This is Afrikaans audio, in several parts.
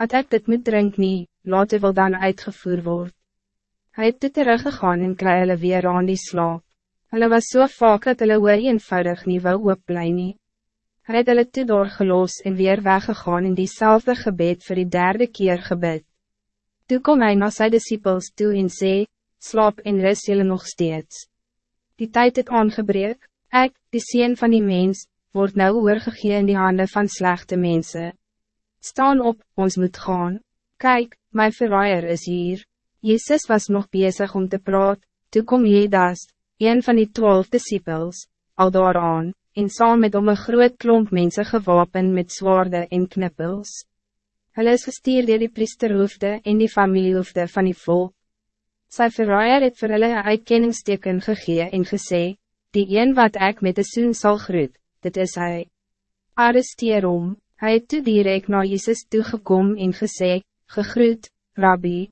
Als ik dit moet drink nie, laat wel dan uitgevoer word. Hy het toe teruggegaan en kry hulle weer aan die slaap. Hulle was so vaak dat hulle oor eenvoudig nie wou oopblij nie. Hy het hulle toe doorgeloos en weer weggegaan in diezelfde gebed voor die derde keer gebed. Toe kom hy na sy disciples toe en sê, slaap en rus julle nog steeds. Die tijd het aangebreek, ek, die sien van die mens, word nou oorgegee in die handen van slechte mensen. Staan op, ons moet gaan. Kijk, mijn verraaier is hier. Jezus was nog bezig om te praten. Toen kom Jedas, een van die twaalf disciples, al daaraan, en saam met om een groot klomp mensen gewapen met zwaarden en knippels. Hulle is gestuur dier die priesterhoofde en die familiehoofde van die volk. Sy verraaier het vir hulle een uitkenningsteken gegee en gesê, die een wat ik met de soen sal groet, dit is hij. Arresteer om, hy het toe direct na Jezus toegekom en gesê, gegroet, rabbi.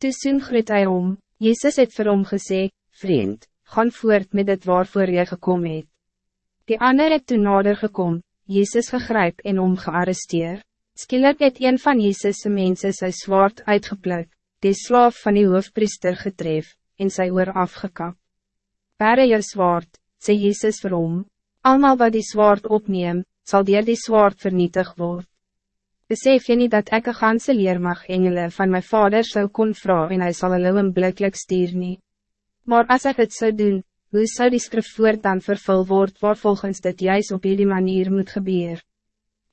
Toe soen groet hy om, Jezus het vir hom gesê, vriend, gaan voort met het waarvoor jy gekom het. Die ander het toen nader gekom, Jezus gegryp en om gearresteer. Skielik het een van Jezus' mensen sy zwaard uitgepluk, die slaaf van die hoofpriester getref, en sy oor afgekap. Bere jou zwaard, sê Jezus vir hom, Almal wat die zwaard opneem, zal dier die zwaard vernietig worden. Besef je niet dat ik een ganse leermag engelen van mijn vader zou kon vragen en hij zal hulle een blikkelijk stier nie. Maar als ik het zou doen, hoe zou die skrif dan vervul word waar volgens dit juist op die manier moet gebeuren?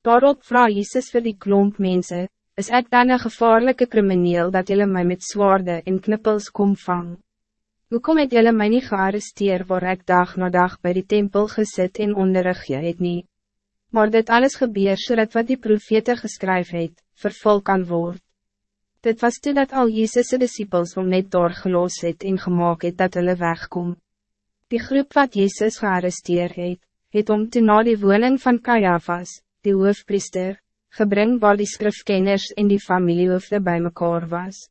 Daarop vraag Jezus voor die klomp mensen, is ik dan een gevaarlijke crimineel dat jullie mij met zwaarden en knippels kom vangen? Hoe kom het jullie mij niet gearresteerd waar ik dag na dag bij die tempel gezet en onderrig je het niet? Maar dit alles gebeurt zodat wat die profete geskryf het, vervul kan worden. Dit was toen dat al Jezus' disciples om net doorgeloos het en gemaakt het dat hulle wegkom. Die groep wat Jezus gearresteerd het, het om toen na die woning van Caiaphas, die hoofpriester, gebring waar die skrifkenners en die familiehoofde bij mekaar was.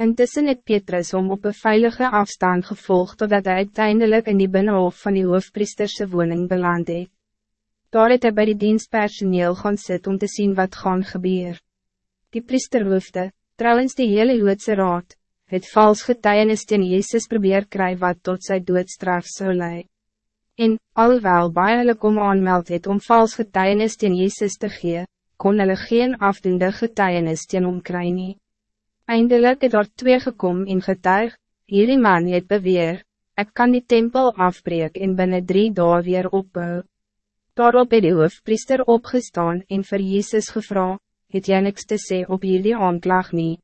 Intussen het Petrus om op een veilige afstand gevolgd totdat hij uiteindelijk in die binnenhof van die hoofpriesterse woning beland het. Daar het hy by die dienstpersoneel gaan sit om te zien wat gaan gebeur. Die priesterhoofde, trouwens die hele Joodse raad, het vals getuienis teen Jezus probeer kry wat tot sy doodstraf zou lei. En, alhoewel baie hulle kom aanmeld het om vals getuienis teen Jezus te gee, kon hulle geen afdoende getuienis teen hom kry nie. Eindelijk het daar twee gekom in getuig, hierdie man het beweer, ik kan die tempel afbreek en binnen drie dagen weer opbou. Daarop het die hoofpriester opgestaan en vir Jezus gevra, het jy niks te sê op hierdie aanklag nie?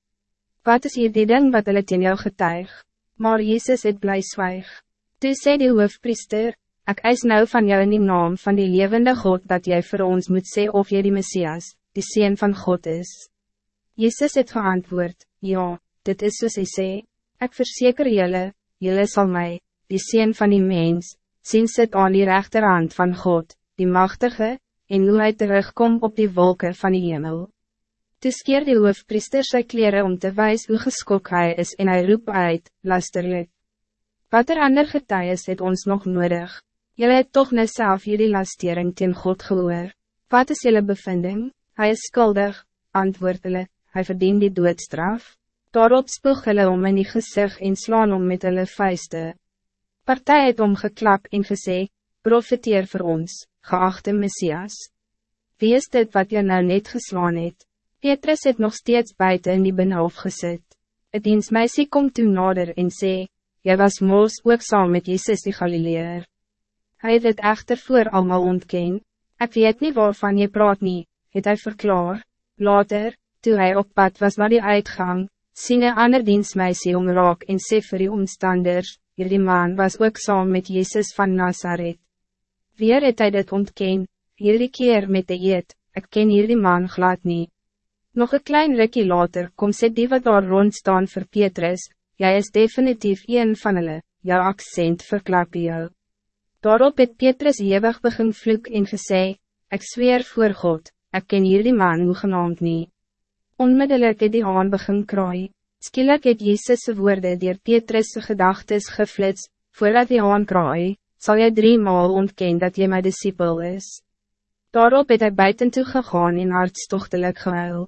Wat is hier die ding wat hulle teen jou getuig? Maar Jezus het bly zwijg. Toe sê die hoofpriester, ik eis nou van jou in die naam van die levende God dat jij voor ons moet sê of jy die Messias, die Seen van God is. Jezus het geantwoord, ja, dit is soos hy sê, ek verzeker jylle, jylle sal my, die Seen van die mens, sien sit aan die rechterhand van God, die machtige, en hoe hy terugkom op die wolken van die hemel. Toe skeer die hoofpriester sy kleren om te wijs hoe geskok hy is en hij roep uit, lasterlik. Wat er ander getuies het ons nog nodig? Jylle het toch net self jullie lastering teen God gehoor. Wat is jullie bevinding? Hij is skuldig, antwoord hulle, hij verdient die doodstraf. Daarop spoeg hulle om in die gezicht en slaan om met hulle vuiste. Partij het omgeklap en gesê, profiteer voor ons, geachte Messias. Wie is dit wat je nou net geslaan het? Petrus het nog steeds buiten in die binnenhof gezet. Het dienstmeisie komt toen nader en sê, Jy was moos ook saam met Jezus die Galileer. Hij het het echter voor allemaal ontken. Ik weet niet waarvan je praat niet, het hij verklaar. Later, Toe hij op pad was naar die uitgang, sien een ander dienstmeisie om raak en sê vir die omstanders, hierdie man was ook saam met Jezus van Nazareth. Weer het hy dit ontken, hierdie keer met de eet, ek ken hierdie man glad niet. Nog een klein rukkie later kom sê die wat daar rond staan vir Petrus, jy is definitief een van hulle, jou accent verklap jou. Daarop het Petrus ewig begin vloek en gesê, ek zweer voor God, ek ken hierdie man hoegenaamd niet. Onmiddellijk het die haan begin kraai. Skielik het Jezus' woorde dier Petrus' gedagtes geflits, voordat die haan kraai, zal jy drie maal ontken dat jy my discipel is. Daarop het hy buiten toe gegaan en hartstochtelijk gehuil.